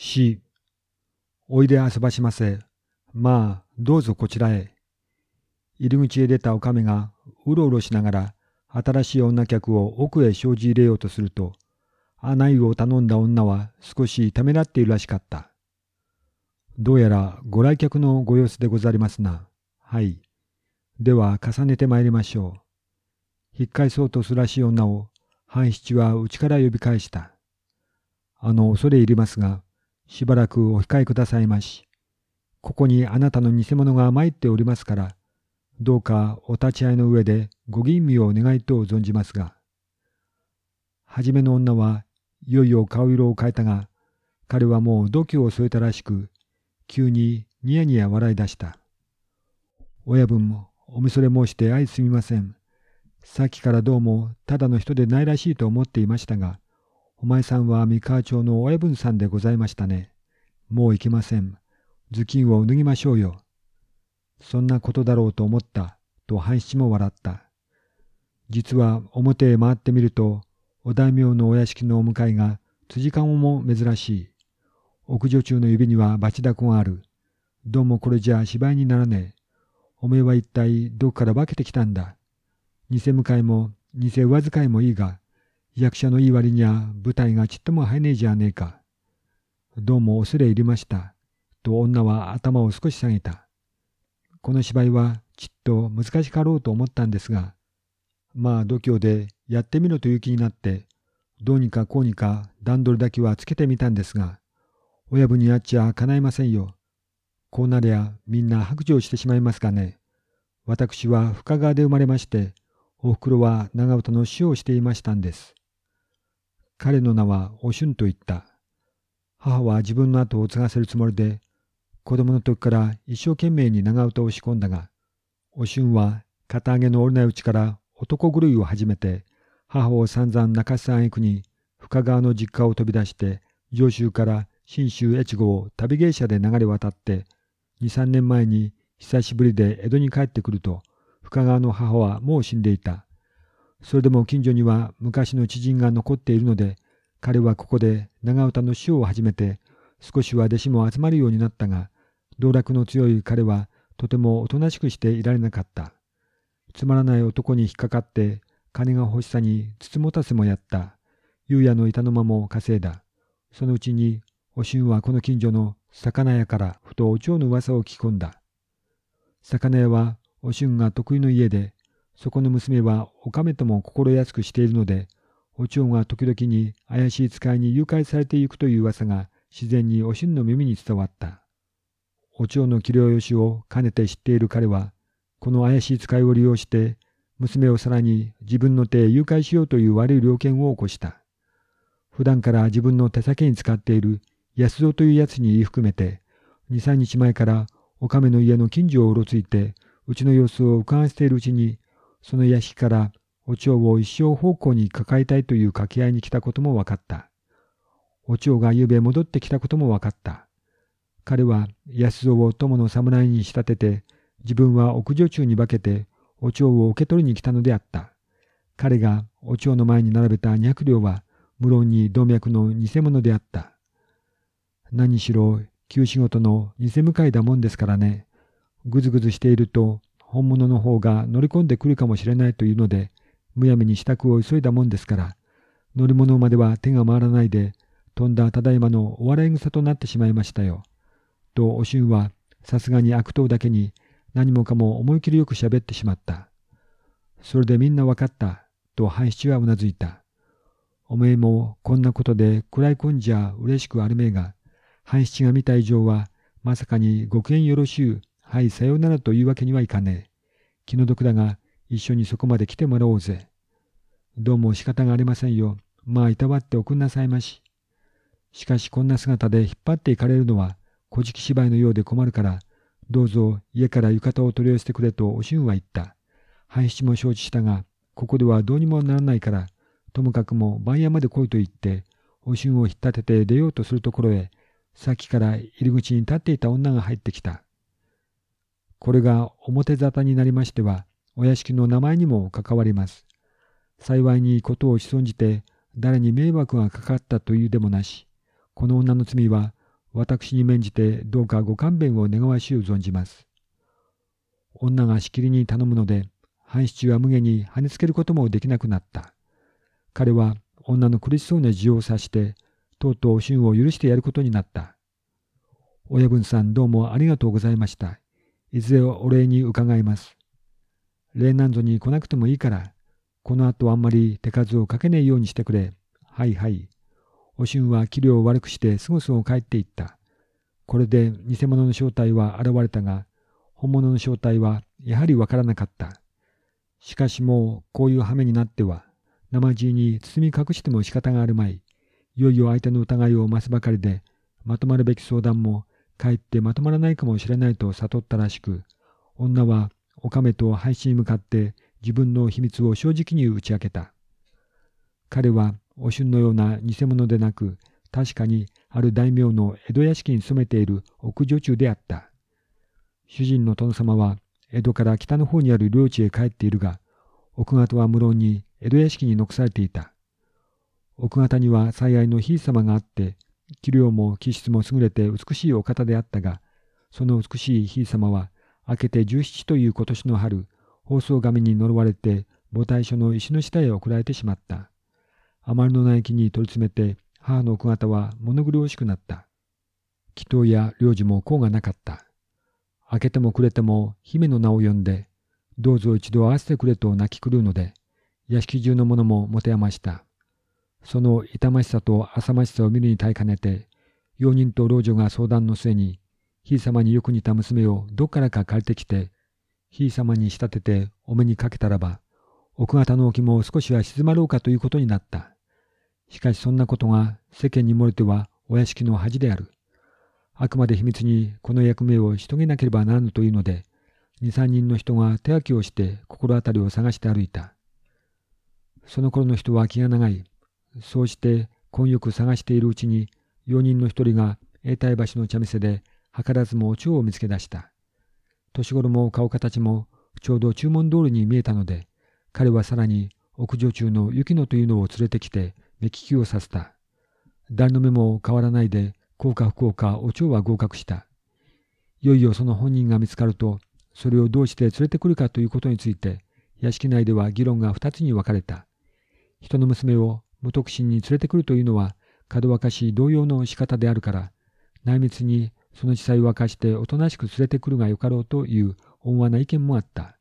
し、おいで遊ばしませ。まあ、どうぞこちらへ。入り口へ出たおかめがうろうろしながら新しい女客を奥へ生じ入れようとすると、穴湯を頼んだ女は少しためらっているらしかった。どうやらご来客のご様子でござりますな。はい。では重ねて参りましょう。引っ返そうとするらしい女を半七は内から呼び返した。あの、恐れ入りますが、しばらくお控えくださいまし。ここにあなたの偽物が参っておりますから、どうかお立ち会いの上でご吟味を願いと存じますが。はじめの女はいよいよ顔色を変えたが、彼はもう度胸を添えたらしく、急にニヤニヤ笑い出した。親分もおみそれ申して相すみません。さっきからどうもただの人でないらしいと思っていましたが、お前さんは三河町の親分さんでございましたね。もう行けません。頭巾を脱ぎましょうよ。そんなことだろうと思った、と半七も笑った。実は表へ回ってみると、お大名のお屋敷のお迎えが辻籠も珍しい。屋上中の指にはバチダコがある。どうもこれじゃ芝居にならねえ。おめえは一体どこから化けてきたんだ。偽迎えも偽上遣いもいいが、役者のいい割には舞台がちっとも入ねえじゃねえか。どうも恐れ入りました。と女は頭を少し下げた。この芝居はちっと難しかろうと思ったんですが、まあ度胸でやってみろという気になって、どうにかこうにか段取りだけはつけてみたんですが、親分にやっちゃ叶いませんよ。こうなりゃみんな白状してしまいますがね。私は深川で生まれまして、おふくろは長唄の師をしていましたんです。彼の名はおしゅんと言った。母は自分の後を継がせるつもりで、子供の時から一生懸命に長唄を仕込んだが、おしゅんは肩上げの折れないうちから男狂いを始めて、母を散々泣かすあげくに、深川の実家を飛び出して、上州から信州越後を旅芸者で流れ渡って、二三年前に久しぶりで江戸に帰ってくると、深川の母はもう死んでいた。それでも近所には昔の知人が残っているので、彼はここで長唄の師を始めて、少しは弟子も集まるようになったが、道楽の強い彼はとてもおとなしくしていられなかった。つまらない男に引っかかって、金が欲しさにつつもたせもやった。夕夜の板の間も稼いだ。そのうちに、おしんはこの近所の魚屋からふとお蝶の噂を聞き込んだ。魚屋はおしんが得意の家で、そこの娘はおかめとも心安くしているので、お蝶が時々に怪しい使いに誘拐されていくという噂が自然におしんの耳に伝わった。お蝶の器量よしを兼ねて知っている彼は、この怪しい使いを利用して、娘をさらに自分の手へ誘拐しようという悪い了見を起こした。普段から自分の手先に使っている安蔵というやつに言い含めて、二三日前からお亀の家の近所をうろついて、うちの様子を伺わせているうちに、その屋敷からお蝶を一生方向に抱えたいという掛け合いに来たことも分かった。お蝶がゆべ戻ってきたことも分かった。彼は安蔵を友の侍に仕立てて、自分は屋上中に化けてお蝶を受け取りに来たのであった。彼がお蝶の前に並べた200両は、無論に動脈の偽物であった。何しろ、旧仕事の偽向かいだもんですからね。ぐずぐずしていると、本物の方が乗り込んでくるかもしれないというので、むやみに支度を急いだもんですから、乗り物までは手が回らないで、飛んだただいまのお笑い草となってしまいましたよ。と、おしゅんは、さすがに悪党だけに、何もかも思い切りよく喋ってしまった。それでみんなわかった、と半七はうなずいた。おめえもこんなことで食らい込んじゃ嬉しくあるめえが、半七が見た以上は、まさかにご機嫌よろしゅう、はい、さようならというわけにはいかねえ。気の毒だが、一緒にそこまで来てもらおうぜ。どうも仕方がありませんよ。まあ、いたわっておくんなさいまし。しかし、こんな姿で引っ張っていかれるのは、小敷芝居のようで困るから、どうぞ家から浴衣を取り寄せてくれとおしゅんは言った。半七も承知したが、ここではどうにもならないから、ともかくも番屋まで来いと言って、おしゅんを引っ立てて出ようとするところへ、さっきから入り口に立っていた女が入ってきた。これが表沙汰になりましては、お屋敷の名前にも関わります。幸いにことを潜んじて、誰に迷惑がかかったというでもなし、この女の罪は、私に免じてどうかご勘弁を願わしゅう存じます。女がしきりに頼むので、半七は無下に跳ねつけることもできなくなった。彼は女の苦しそうな事情を察して、とうとう春を許してやることになった。親分さんどうもありがとうございました。いずれお礼に伺います。礼なんぞに来なくてもいいから、この後あんまり手数をかけねえようにしてくれ。はいはい。お春は器量を悪くしてすぐすぐ帰っていった。これで偽物の正体は現れたが、本物の正体はやはりわからなかった。しかしもうこういう羽目になっては、生地に包み隠しても仕方があるまい。いよいよ相手の疑いを増すばかりで、まとまるべき相談もかえってまとまらないかもしれないと悟ったらしく、女はおかめと配信に向かって自分の秘密を正直に打ち明けた。彼はお春のような偽物でなく、確かにある大名の江戸屋敷に勤めている奥女中であった。主人の殿様は江戸から北の方にある領地へ帰っているが、奥方は無論に江戸屋敷に残されていた。奥方には最愛のひい様があって、器量も気質も優れて美しいお方であったが、その美しいひい様は、明けて十七という今年の春、放送紙に呪われて母体所の石の下へ送られてしまった。あまりの泣きに取り詰めて、母の奥方は物苦しくなった。祈祷や領事も功がなかった。明けても暮れても姫の名を呼んで、どうぞ一度会わせてくれと泣き狂うので、屋敷中の者も持て余した。その痛ましさと浅ましさを見るに耐えかねて、用人と老女が相談の末に、ひい様によく似た娘をどっからか借りてきて、ひい様に仕立ててお目にかけたらば、奥方の気も少しは静まろうかということになった。しかしそんなことが世間に漏れてはお屋敷の恥である。あくまで秘密にこの役目をし遂げなければならぬというので、二三人の人が手分けをして心当たりを探して歩いた。その頃の人は気が長い。そうして混浴探しているうちに、用人の一人が永代橋の茶店で図らずもお蝶を見つけ出した。年頃も顔形もちょうど注文通りに見えたので、彼はさらに屋上中の雪乃というのを連れてきて目利きをさせた。誰の目も変わらないで、幸か不幸かお蝶は合格した。いよいよその本人が見つかると、それをどうして連れてくるかということについて、屋敷内では議論が二つに分かれた。人の娘を無徳心に連れてくるというのは、かどわかし同様の仕方であるから、内密にその地裁を明かしておとなしく連れてくるがよかろうという温和な意見もあった。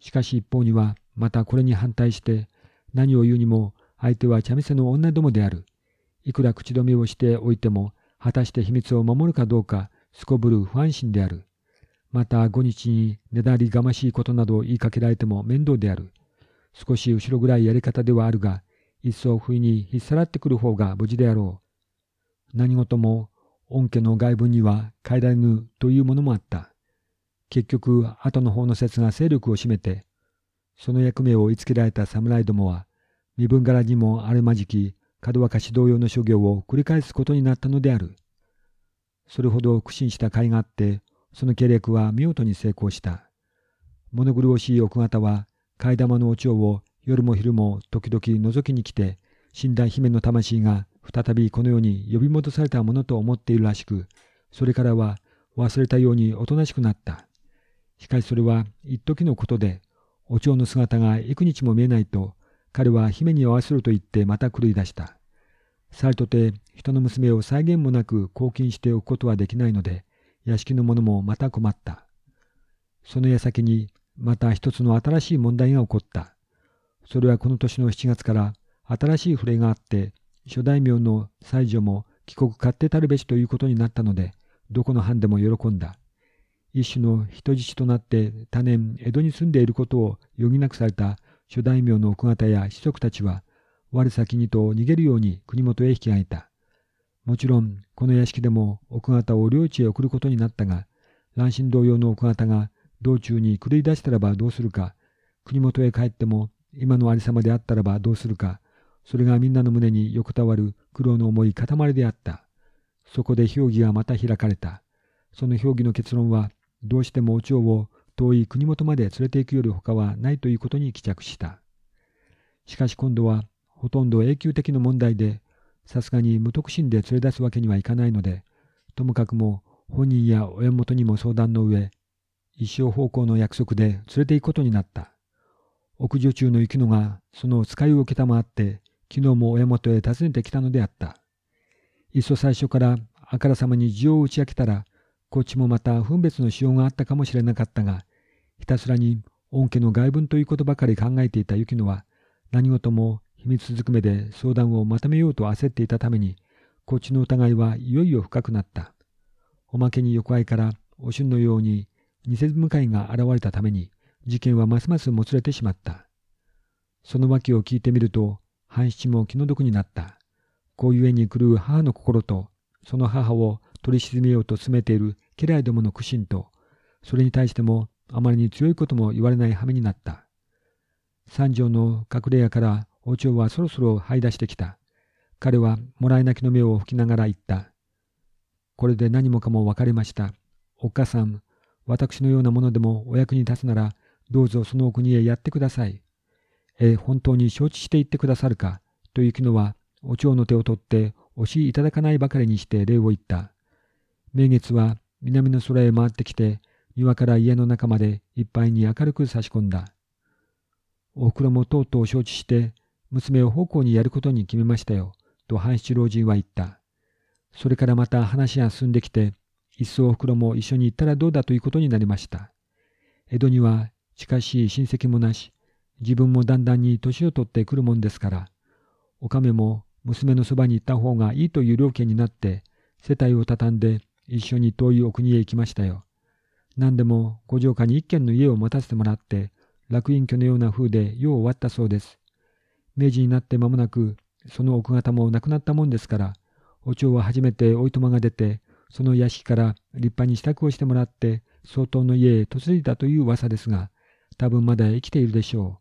しかし一方には、またこれに反対して、何を言うにも相手は茶店の女どもである。いくら口止めをしておいても、果たして秘密を守るかどうか、すこぶる不安心である。また、五日にねだりがましいことなど言いかけられても面倒である。少し後ろぐらいやり方ではあるが、一層不意に引っさらってくる方が無事であろう。何事も、恩家の外部には変えられぬというものもあった。結局、後の方の説が勢力を占めて、その役目を追いつけられた侍どもは、身分柄にもあるまじき、かどわかし同様の諸行を繰り返すことになったのである。それほど苦心した甲斐があって、その計略は見事に成功した。物苦しい奥方は、替え玉のお蝶を夜も昼も時々覗きに来て、死んだ姫の魂が再びこの世に呼び戻されたものと思っているらしく、それからは忘れたようにおとなしくなった。しかしそれは一時のことで、お蝶の姿が幾日も見えないと、彼は姫に会わせると言ってまた狂い出した。さりとて人の娘を際限もなく拘禁しておくことはできないので、屋敷の者もまた困った。その矢先にまた一つの新しい問題が起こった。それはこの年の7月から新しい触れがあって、諸大名の妻女も帰国勝手たるべしということになったので、どこの藩でも喜んだ。一種の人質となって多年江戸に住んでいることを余儀なくされた諸大名の奥方や子息たちは、我先にと逃げるように国元へ引き上げた。もちろん、この屋敷でも奥方を領地へ送ることになったが、乱心同様の奥方が道中に狂い出したらばどうするか、国元へ帰っても今のありさまであったらばどうするか、それがみんなの胸に横たわる苦労の重い塊であった。そこで評議がまた開かれた。その評議の結論は、どうしてもお蝶を遠い国元まで連れて行くより他はないということに帰着した。しかし今度は、ほとんど永久的な問題で、さすがに無徳心で連れ出すわけにはいかないので、ともかくも本人や親元にも相談の上、一生奉公の約束で連れて行くことになった。屋上中の雪乃がその使いを承って、昨日も親元へ訪ねてきたのであった。いっそ最初からあからさまに事情を打ち明けたら、こっちもまた分別のしようがあったかもしれなかったが、ひたすらに恩家の外文ということばかり考えていた雪乃は、何事も秘密ずくめで相談をまとめようと焦っていたために、こっちの疑いはいよいよ深くなった。おまけに横合いからお春のように偽向かいが現れたために、事件はますますもつれてしまった。その訳を聞いてみると、半七も気の毒になった。こうゆえに狂う母の心と、その母を取り沈めようと詰めている家来どもの苦心と、それに対してもあまりに強いことも言われない羽目になった。三条の隠れ家からお蝶はそろそろ這い出してきた。彼はもらい泣きの目を吹きながら言った。これで何もかも分かりました。おっかさん、私のようなものでもお役に立つなら、どうぞそのお国へやってください。え、本当に承知して言ってくださるか？というのは、お蝶の手を取っておしいただかないばかりにして礼を言った。明月は南の空へ回ってきて、庭から家の中までいっぱいに明るく差し込んだ。おふくろもとうとう承知して、娘を奉公にやることに決めましたよ、と半七老人は言った。それからまた話が進んできて、いっそおふくろも一緒に行ったらどうだということになりました。江戸には近し親戚もなし、自分もだんだんに年を取ってくるもんですから、おかめも娘のそばに行った方がいいという了見になって、世帯を畳んで一緒に遠いお国へ行きましたよ。何でも五条下に一軒の家を持たせてもらって、楽隠居のような風で世を終わったそうです。明治になって間もなく、その奥方も亡くなったもんですから、お蝶は初めておいとまが出て、その屋敷から立派に支度をしてもらって、相当の家へ嫁いだという噂ですが、多分まだ生きているでしょ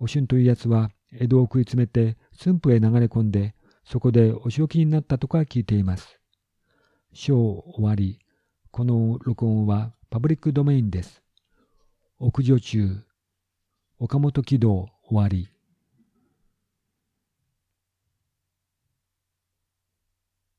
う。おしゅんというやつは、江戸を食い詰めて駿府へ流れ込んで、そこでお仕置きになったとか聞いています。章終わり。この録音はパブリックドメインです。屋上中。岡本軌道終わり。